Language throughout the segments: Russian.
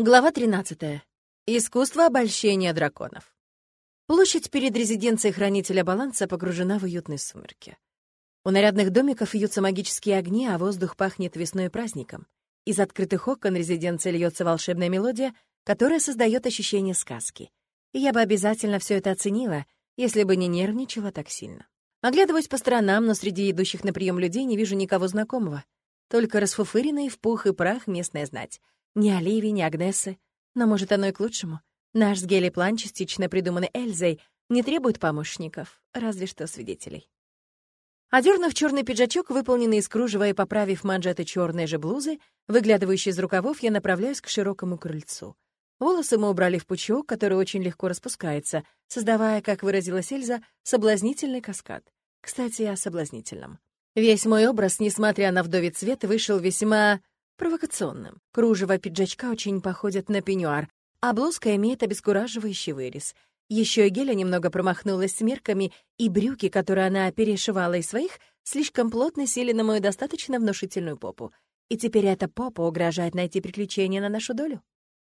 Глава 13. Искусство обольщения драконов. Площадь перед резиденцией хранителя баланса погружена в уютные сумерки. У нарядных домиков вьются магические огни, а воздух пахнет весной и праздником. Из открытых окон резиденции льется волшебная мелодия, которая создает ощущение сказки. И я бы обязательно все это оценила, если бы не нервничала так сильно. Оглядываюсь по сторонам, но среди идущих на прием людей не вижу никого знакомого. Только расфуфыренные в пух и прах местная знать — ни Оливии, ни Агнесы. Но, может, оно и к лучшему. Наш с Гелли план, частично придуманный Эльзой, не требует помощников, разве что свидетелей. Одернув черный пиджачок, выполненный из кружева и поправив манжеты черной же блузы, выглядывающей из рукавов, я направляюсь к широкому крыльцу. Волосы мы убрали в пучок, который очень легко распускается, создавая, как выразилась Эльза, соблазнительный каскад. Кстати, о соблазнительном. Весь мой образ, несмотря на вдовий цвет, вышел весьма провокационным. Кружево пиджачка очень походит на пеньюар, а блузка имеет обескураживающий вырез. Еще и Геля немного промахнулась с мерками, и брюки, которые она перешивала из своих, слишком плотно сели на мою достаточно внушительную попу. И теперь эта попа угрожает найти приключения на нашу долю.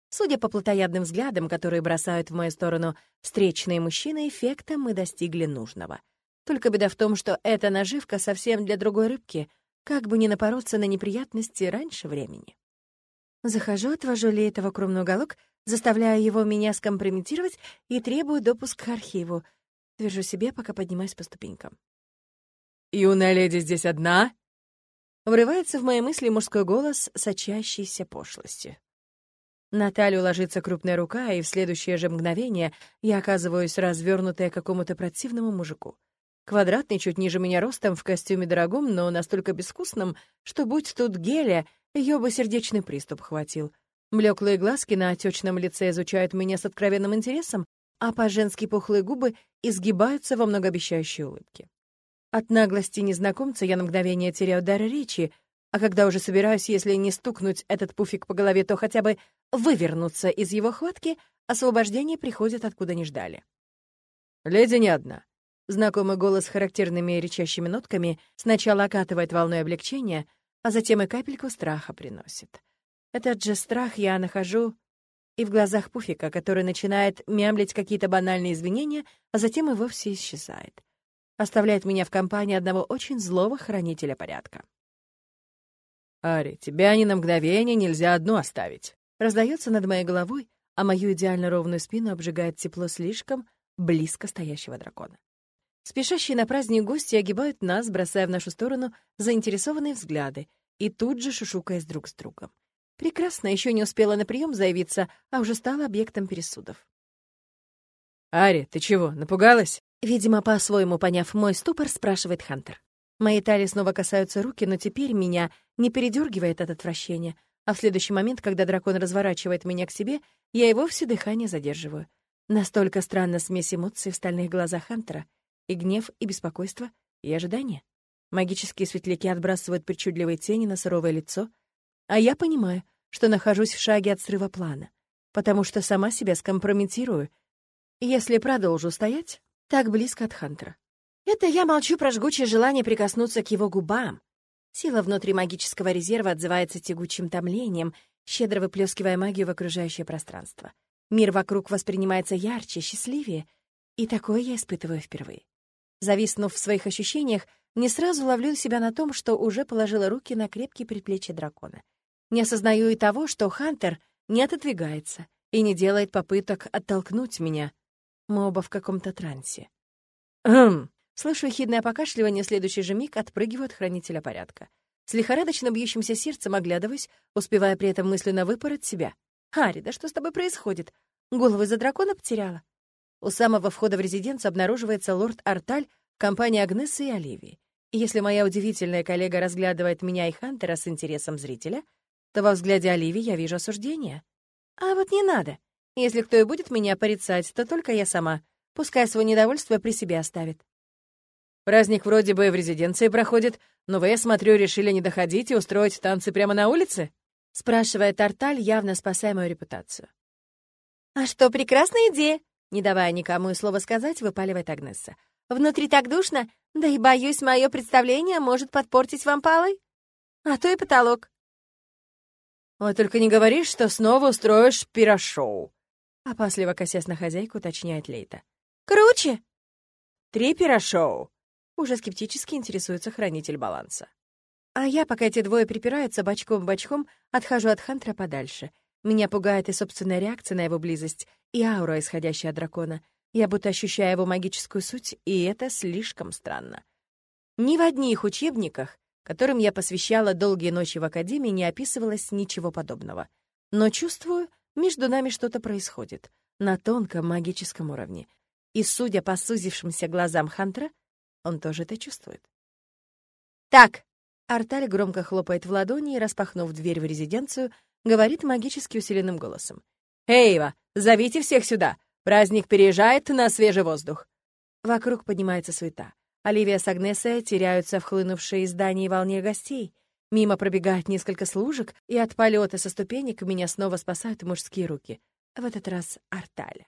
Судя по плотоядным взглядам, которые бросают в мою сторону встречные мужчины, эффекта мы достигли нужного. Только беда в том, что эта наживка совсем для другой рыбки — как бы не напороться на неприятности раньше времени. Захожу, отвожу Лейтова в укромный уголок, заставляю его меня скомпрометировать и требую допуск к архиву. Твержу себе, пока поднимаюсь по ступенькам. «Юная леди здесь одна?» Врывается в мои мысли мужской голос, сочащийся пошлостью. На талию ложится крупная рука, и в следующее же мгновение я оказываюсь развернутая какому-то противному мужику. Квадратный, чуть ниже меня ростом, в костюме дорогом, но настолько безвкусном, что, будь тут геля, ее бы сердечный приступ хватил. Блеклые глазки на отечном лице изучают меня с откровенным интересом, а по-женски пухлые губы изгибаются во многообещающей улыбке. От наглости незнакомца я на мгновение теряю дар речи, а когда уже собираюсь, если не стукнуть этот пуфик по голове, то хотя бы вывернуться из его хватки, освобождение приходит откуда не ждали. «Леди не одна», Знакомый голос с характерными речащими нотками сначала окатывает волной облегчения, а затем и капельку страха приносит. Этот же страх я нахожу и в глазах Пуфика, который начинает мямлить какие-то банальные извинения, а затем и вовсе исчезает. Оставляет меня в компании одного очень злого хранителя порядка. «Ари, тебя ни на мгновение нельзя одну оставить!» Раздается над моей головой, а мою идеально ровную спину обжигает тепло слишком близко стоящего дракона. Спешащие на праздник гости огибают нас, бросая в нашу сторону заинтересованные взгляды и тут же шушукаясь друг с другом. Прекрасно, еще не успела на прием заявиться, а уже стала объектом пересудов. «Ари, ты чего, напугалась?» Видимо, по-своему поняв мой ступор, спрашивает Хантер. Мои талии снова касаются руки, но теперь меня не передергивает от отвращения, а в следующий момент, когда дракон разворачивает меня к себе, я и вовсе дыхание задерживаю. Настолько странна смесь эмоций в стальных глазах Хантера — и гнев, и беспокойство, и ожидание. Магические светляки отбрасывают причудливые тени на суровое лицо, а я понимаю, что нахожусь в шаге от срыва плана, потому что сама себя скомпрометирую, если продолжу стоять так близко от Хантера. Это я молчу про жгучее желание прикоснуться к его губам. Сила внутри магического резерва отзывается тягучим томлением, щедро выплескивая магию в окружающее пространство. Мир вокруг воспринимается ярче, счастливее, и такое я испытываю впервые. Зависнув в своих ощущениях, не сразу ловлю себя на том, что уже положила руки на крепкие предплечья дракона. Не осознаю и того, что Хантер не отодвигается и не делает попыток оттолкнуть меня. Мы оба в каком-то трансе. «Хм!» Слышу ехидное покашливание, следующий же миг отпрыгиваю от хранителя порядка. С лихорадочно бьющимся сердцем оглядываюсь, успевая при этом мысленно выпороть себя. «Харри, да что с тобой происходит? Голову из-за дракона потеряла?» У самого входа в резиденцию обнаруживается лорд Арталь в компании Агнесы и Оливии. Если моя удивительная коллега разглядывает меня и Хантера с интересом зрителя, то во взгляде Оливии я вижу осуждение. А вот не надо. Если кто и будет меня порицать, то только я сама. Пускай свое недовольство при себе оставит. Праздник вроде бы в резиденции проходит, но вы, я смотрю, решили не доходить и устроить танцы прямо на улице? Спрашивает Арталь, явно спасая мою репутацию. «А что, прекрасная идея!» Не давая никому и слова сказать, выпаливает Агнесса. «Внутри так душно, да и, боюсь, мое представление может подпортить вам полы. А то и потолок». Вот только не говоришь, что снова устроишь пирошоу. Опасливо косясь на хозяйку, уточняет Лейта. «Круче!» «Три пирошоу!» Уже скептически интересуется хранитель баланса. А я, пока эти двое припираются бочком-бочком, отхожу от Хантера подальше. Меня пугает и собственная реакция на его близость, и аура, исходящая от дракона. Я будто ощущаю его магическую суть, и это слишком странно. Ни в одних учебниках, которым я посвящала долгие ночи в Академии, не описывалось ничего подобного. Но чувствую, между нами что-то происходит на тонком магическом уровне. И, судя по сузившимся глазам Хантера, он тоже это чувствует. «Так!» Арталь громко хлопает в ладони и, распахнув дверь в резиденцию, говорит магически усиленным голосом. «Эйва, зовите всех сюда! Праздник переезжает на свежий воздух!» Вокруг поднимается суета. Оливия с Агнесой теряются в хлынувшей из здании волне гостей. Мимо пробегает несколько служек, и от полета со ступенек меня снова спасают мужские руки. В этот раз Арталь.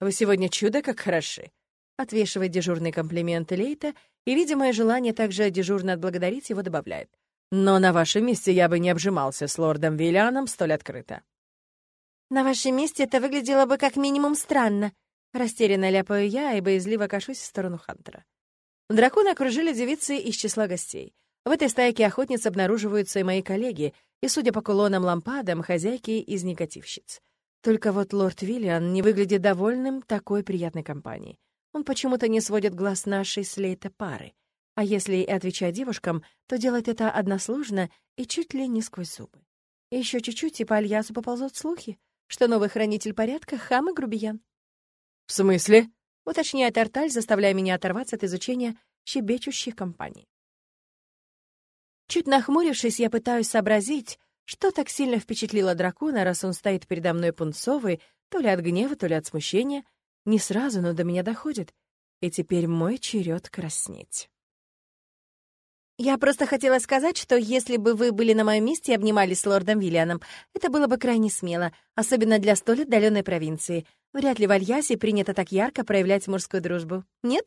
«Вы сегодня чудо как хороши!» Отвешивает дежурный комплимент Лейта и, видимое желание также дежурно отблагодарить его, добавляет. «Но на вашем месте я бы не обжимался с лордом Виллианом столь открыто». «На вашем месте это выглядело бы как минимум странно», Растерянно ляпаю я и боязливо кашусь в сторону Хантера. Драконы окружили девицы из числа гостей. В этой стайке охотниц обнаруживаются и мои коллеги, и, судя по кулонам-лампадам, хозяйки из негативщиц. Только вот лорд Виллиан не выглядит довольным такой приятной компанией. Он почему-то не сводит глаз нашей слейта пары. А если и отвечать девушкам, то делает это односложно и чуть ли не сквозь зубы. Еще чуть-чуть, и по Альясу поползут слухи, что новый хранитель порядка — хам и грубиян. «В смысле?» — уточняет Арталь, заставляя меня оторваться от изучения щебечущих компаний. Чуть нахмурившись, я пытаюсь сообразить, что так сильно впечатлило дракона, раз он стоит передо мной пунцовый, то ли от гнева, то ли от смущения. Не сразу, но до меня доходит. И теперь мой черед краснеть. Я просто хотела сказать, что если бы вы были на моем месте и обнимались с лордом Виллианом, это было бы крайне смело, особенно для столь отдаленной провинции. Вряд ли в Альясе принято так ярко проявлять мужскую дружбу. Нет?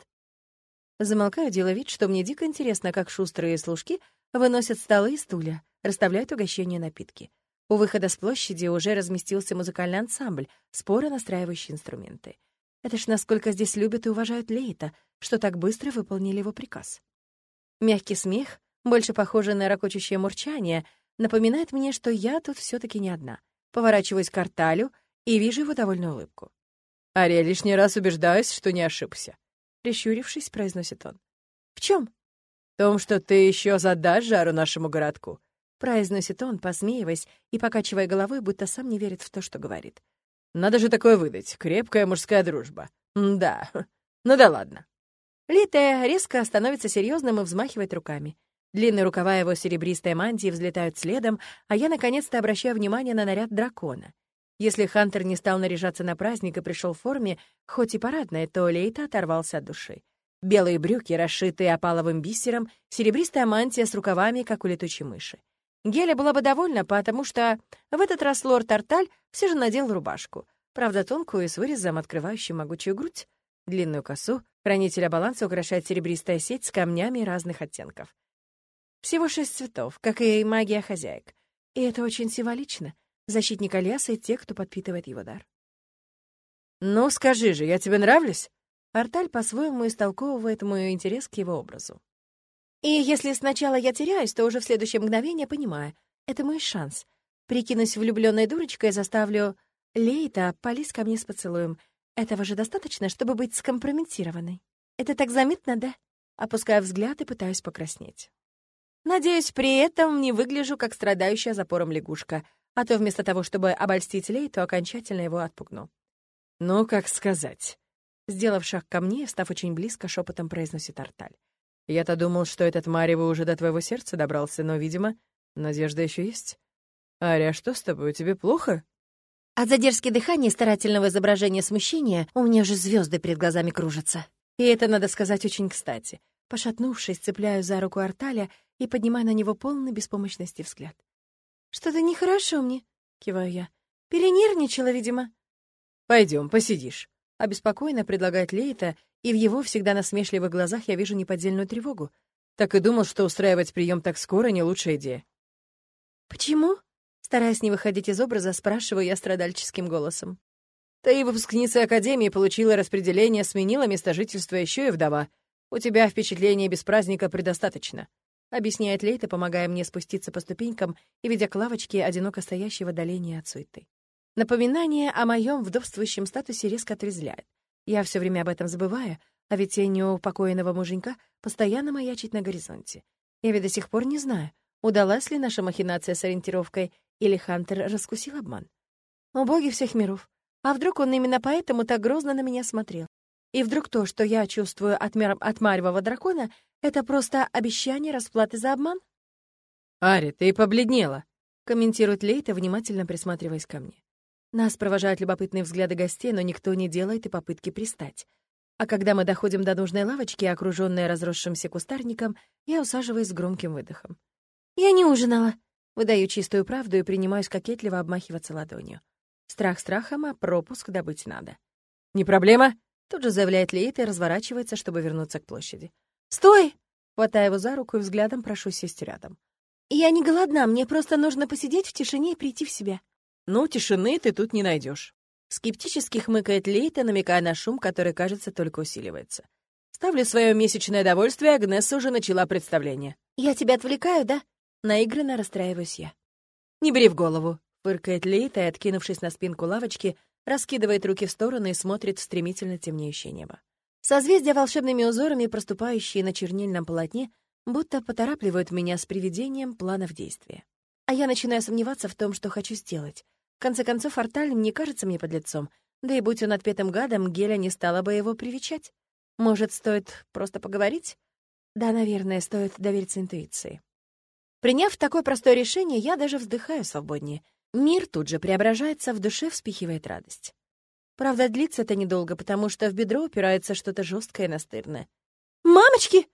Замолкаю, делая вид, что мне дико интересно, как шустрые служки выносят столы и стулья, расставляют угощения и напитки. У выхода с площади уже разместился музыкальный ансамбль, споро настраивающий инструменты. Это ж насколько здесь любят и уважают Лейта, что так быстро выполнили его приказ. Мягкий смех, больше похожий на ракочущее мурчание, напоминает мне, что я тут все таки не одна. Поворачиваюсь к Арталю и вижу его довольную улыбку. «А я лишний раз убеждаюсь, что не ошибся», — прищурившись, произносит он. «В чем? «В том, что ты еще задашь жару нашему городку», — произносит он, посмеиваясь и покачивая головой, будто сам не верит в то, что говорит. «Надо же такое выдать. Крепкая мужская дружба. М да. Ну да ладно». Литая резко становится серьезным и взмахивает руками. Длинные рукава его серебристой мантии взлетают следом, а я наконец-то обращаю внимание на наряд дракона — если Хантер не стал наряжаться на праздник и пришел в форме, хоть и парадной, то Лейта оторвался от души. Белые брюки, расшитые опаловым бисером, серебристая мантия с рукавами, как у летучей мыши. Геля была бы довольна, потому что в этот раз лорд Тарталь все же надел рубашку, правда, тонкую и с вырезом, открывающую могучую грудь. Длинную косу хранителя баланса украшает серебристая сеть с камнями разных оттенков. Всего шесть цветов, как и магия хозяек. И это очень символично — защитника леса и тех, кто подпитывает его дар. «Ну, скажи же, я тебе нравлюсь?» Арталь по-своему истолковывает мой интерес к его образу. И если сначала я теряюсь, то уже в следующее мгновение понимаю, это мой шанс. Прикинусь влюбленной дурочкой заставлю Лейта полезть ко мне с поцелуем. Этого же достаточно, чтобы быть скомпрометированной. Это так заметно, да? Опускаю взгляд и пытаюсь покраснеть. Надеюсь, при этом не выгляжу как страдающая запором лягушка, а то вместо того, чтобы обольстить Лей, то окончательно его отпугну. «Ну, как сказать?» Сделав шаг ко мне, став очень близко, шепотом произносит Арталь. «Я-то думал, что этот Марево уже до твоего сердца добрался, но, видимо, надежда еще есть. Ария, что с тобой, тебе плохо?» От задержки дыхания и старательного изображения смущения у меня же звезды перед глазами кружатся. И это, надо сказать, очень кстати. Пошатнувшись, цепляю за руку Арталя и поднимаю на него полный беспомощности взгляд. «Что-то нехорошо мне», — киваю я. «Перенервничала, видимо». Пойдем, посидишь», — обеспокоенно предлагает Лейта, и в его всегда насмешливых глазах я вижу неподдельную тревогу. Так и думал, что устраивать прием так скоро — не лучшая идея. «Почему?» Стараясь не выходить из образа, спрашиваю я страдальческим голосом. Ты выпускница Академии, получила распределение, сменила место жительства еще и вдова. У тебя впечатления без праздника предостаточно. Объясняет Лейта, помогая мне спуститься по ступенькам и ведя к лавочке, одиноко стоящей в отдалении от суеты. Напоминание о моем вдовствующем статусе резко отрезвляет. Я все время об этом забываю, а ведь тень упокоенного муженька постоянно маячит на горизонте. Я ведь до сих пор не знаю, удалась ли наша махинация с ориентировкой, или Хантер раскусил обман. О боги всех миров! А вдруг он именно поэтому так грозно на меня смотрел? И вдруг то, что я чувствую от, мер... от Марьевого дракона, это просто обещание расплаты за обман? «Ари, ты побледнела», — комментирует Лейта, внимательно присматриваясь ко мне. Нас провожают любопытные взгляды гостей, но никто не делает и попытки пристать. А когда мы доходим до нужной лавочки, окружённой разросшимся кустарником, я усаживаюсь с громким выдохом. «Я не ужинала», — выдаю чистую правду и принимаюсь кокетливо обмахиваться ладонью. Страх страхом, а пропуск добыть надо. «Не проблема?» — тут же заявляет Лейт и разворачивается, чтобы вернуться к площади. «Стой!» — хватая его за руку и взглядом прошу сесть рядом. «Я не голодна, мне просто нужно посидеть в тишине и прийти в себя». «Ну, тишины ты тут не найдешь. Скептически хмыкает Лейта, намекая на шум, который, кажется, только усиливается. Ставлю свое месячное довольствие, Агнесса уже начала представление. «Я тебя отвлекаю, да?» Наигранно расстраиваюсь я. «Не бери в голову», — фыркает Лейта и, откинувшись на спинку лавочки, раскидывает руки в стороны и смотрит в стремительно темнеющее небо. Созвездия волшебными узорами, проступающие на чернильном полотне, будто поторапливают меня с приведением планов действия. А я начинаю сомневаться в том, что хочу сделать. В конце концов, Арталь не кажется мне подлецом, да и будь он отпетым гадом, Геля не стала бы его привечать. Может, стоит просто поговорить? Да, наверное, стоит довериться интуиции. Приняв такое простое решение, я даже вздыхаю свободнее. Мир тут же преображается, в душе вспихивает радость. Правда, длится это недолго, потому что в бедро упирается что-то жесткое и настырное. «Мамочки!»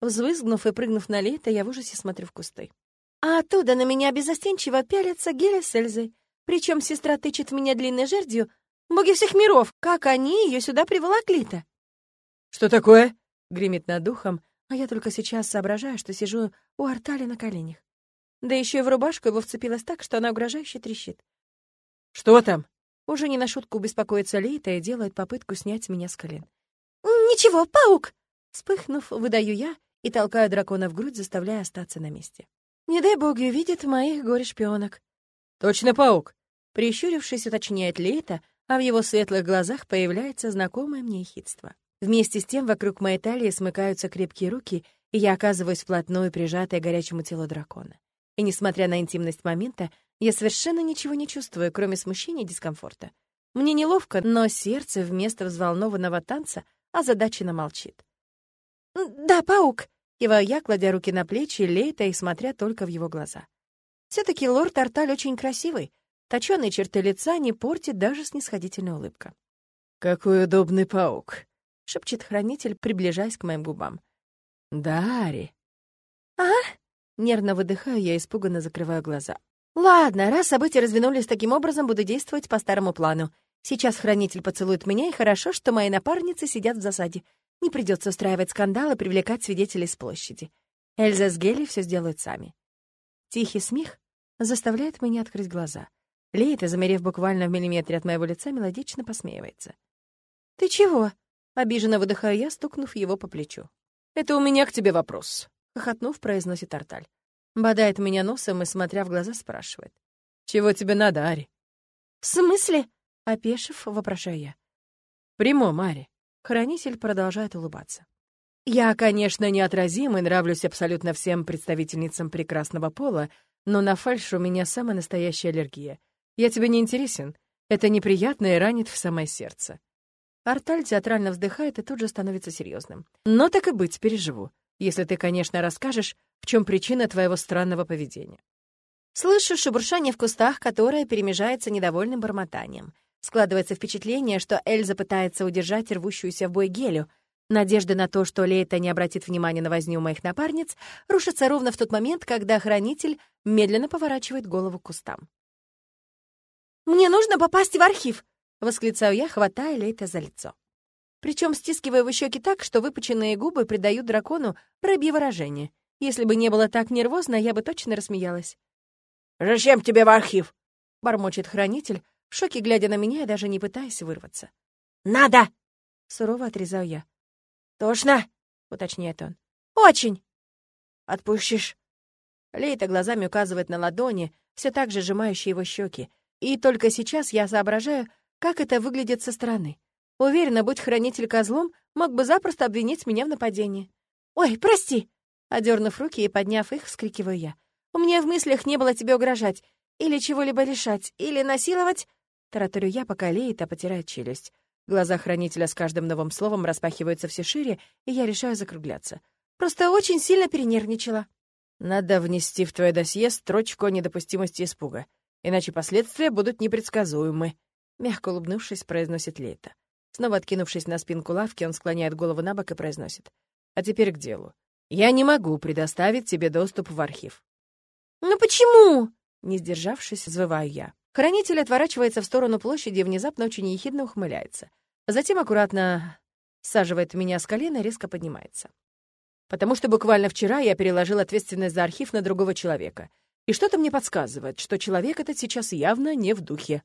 Взвизгнув и прыгнув на лето, я в ужасе смотрю в кусты. А оттуда на меня безостенчиво пялятся Геля с Эльзой. Причем сестра тычет меня длинной жердью. Боги всех миров, как они ее сюда приволокли-то? «Что такое?» — гремит над духом, а я только сейчас соображаю, что сижу у Артали на коленях. Да еще и в рубашку его вцепилась так, что она угрожающе трещит. «Что там?» Уже не на шутку беспокоится Лейта и делает попытку снять меня с колен. «Ничего, паук!» Вспыхнув, выдаю я и толкаю дракона в грудь, заставляя остаться на месте. Не дай боги увидит моих горе-шпионок. «Точно паук!» Прищурившись, уточняет Лейта, а в его светлых глазах появляется знакомое мне хитство. Вместе с тем вокруг моей талии смыкаются крепкие руки, и я оказываюсь вплотную прижатой к горячему телу дракона. И несмотря на интимность момента, я совершенно ничего не чувствую, кроме смущения и дискомфорта. Мне неловко, но сердце вместо взволнованного танца озадаченно молчит. «Да, паук!» — киваю я, кладя руки на плечи Лейта и смотря только в его глаза. все таки лорд Арталь очень красивый, Точёные черты лица не портит даже снисходительная улыбка. «Какой удобный паук!» — шепчет хранитель, приближаясь к моим губам. «Да, Ари». «А?» — нервно выдыхаю, я испуганно закрываю глаза. «Ладно, раз события развернулись таким образом, буду действовать по старому плану. Сейчас хранитель поцелует меня, и хорошо, что мои напарницы сидят в засаде. Не придется устраивать скандал и привлекать свидетелей с площади. Эльза с Гелли все сделают сами». Тихий смех заставляет меня открыть глаза. Лейта, замерев буквально в миллиметре от моего лица, мелодично посмеивается. «Ты чего?» — обиженно выдыхаю я, стукнув его по плечу. «Это у меня к тебе вопрос», — хохотнув, произносит Арталь. Бодает меня носом и, смотря в глаза, спрашивает. «Чего тебе надо, Ари?» «В смысле?» — опешив, вопрошаю я. «Прямом, Ари». Хранитель продолжает улыбаться. «Я, конечно, неотразим и нравлюсь абсолютно всем представительницам прекрасного пола, но на фальш у меня самая настоящая аллергия. Я тебе не интересен. Это неприятно и ранит в самое сердце». Арталь театрально вздыхает и тут же становится серьезным. «Но так и быть, переживу. Если ты, конечно, расскажешь, в чем причина твоего странного поведения». Слышу шебуршание в кустах, которое перемежается недовольным бормотанием. Складывается впечатление, что Эльза пытается удержать рвущуюся в бой гелю. Надежда на то, что Лейта не обратит внимания на возню моих напарниц, рушится ровно в тот момент, когда хранитель медленно поворачивает голову к кустам. «Мне нужно попасть в архив!» — восклицаю я, хватая Лейта за лицо. Причем стискивая его щеки так, что выпученные губы придают дракону рыбье выражение. Если бы не было так нервозно, я бы точно рассмеялась. «Зачем тебе в архив?» — бормочет хранитель, в шоке глядя на меня и даже не пытаясь вырваться. «Надо!» — сурово отрезаю я. «Тошно?» — уточняет он. «Очень!» «Отпущишь?» Лейта глазами указывает на ладони, все так же сжимающие его щеки. И только сейчас я соображаю, как это выглядит со стороны. Уверена, будь хранитель козлом, мог бы запросто обвинить меня в нападении. «Ой, прости!» Одернув руки и подняв их, вскрикиваю я. «У меня в мыслях не было тебе угрожать, или чего-либо лишать, или насиловать!» Тараторю я, пока Лейта потирает челюсть. Глаза хранителя с каждым новым словом распахиваются все шире, и я решаю закругляться. «Просто очень сильно перенервничала». «Надо внести в твое досье строчку о недопустимости испуга, иначе последствия будут непредсказуемы», — мягко улыбнувшись, произносит Лейта. Снова откинувшись на спинку лавки, он склоняет голову на бок и произносит. «А теперь к делу. Я не могу предоставить тебе доступ в архив». «Ну почему?» Не сдержавшись, взвываю я. Хранитель отворачивается в сторону площади и внезапно очень ехидно ухмыляется. Затем аккуратно саживает меня с колена и резко поднимается. Потому что буквально вчера я переложил ответственность за архив на другого человека. И что-то мне подсказывает, что человек этот сейчас явно не в духе.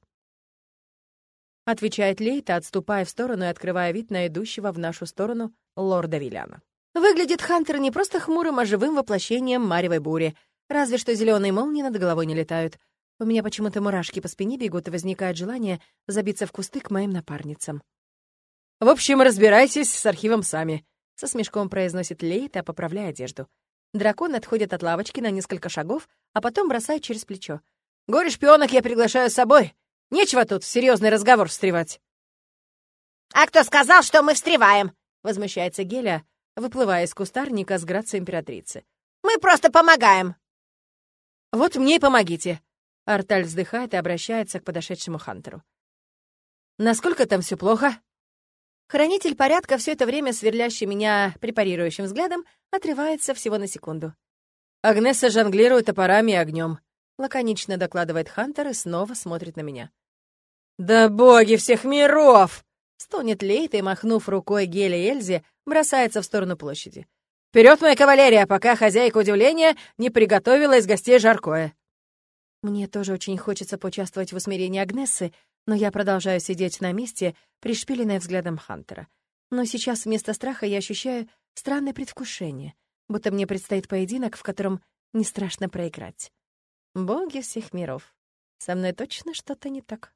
Отвечает Лейта, отступая в сторону и открывая вид на идущего в нашу сторону лорда Виляна. Выглядит Хантер не просто хмурым, а живым воплощением маревой бури. Разве что зеленые молнии над головой не летают. У меня почему-то мурашки по спине бегут, и возникает желание забиться в кусты к моим напарницам. «В общем, разбирайтесь с архивом сами», — со смешком произносит Лейта, поправляя одежду. Дракон отходит от лавочки на несколько шагов, а потом бросает через плечо. «Горе-шпионок я приглашаю с собой. Нечего тут серьезный разговор встревать». «А кто сказал, что мы встреваем?» — возмущается Геля, выплывая из кустарника с грацией императрицы. «Мы просто помогаем!» «Вот мне и помогите!» Арталь вздыхает и обращается к подошедшему Хантеру. «Насколько там все плохо?» Хранитель порядка, все это время сверлящий меня препарирующим взглядом, отрывается всего на секунду. Агнеса жонглирует топорами и огнем. Лаконично докладывает Хантер и снова смотрит на меня. «Да боги всех миров!» Стонет Лейт и, махнув рукой Геле и Эльзе, бросается в сторону площади. «Вперед, моя кавалерия, пока хозяйка удивления не приготовила из гостей жаркое!» Мне тоже очень хочется поучаствовать в усмирении Агнессы, но я продолжаю сидеть на месте, пришпиленная взглядом Хантера. Но сейчас вместо страха я ощущаю странное предвкушение, будто мне предстоит поединок, в котором не страшно проиграть. Боги всех миров. Со мной точно что-то не так.